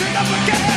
Sing up again.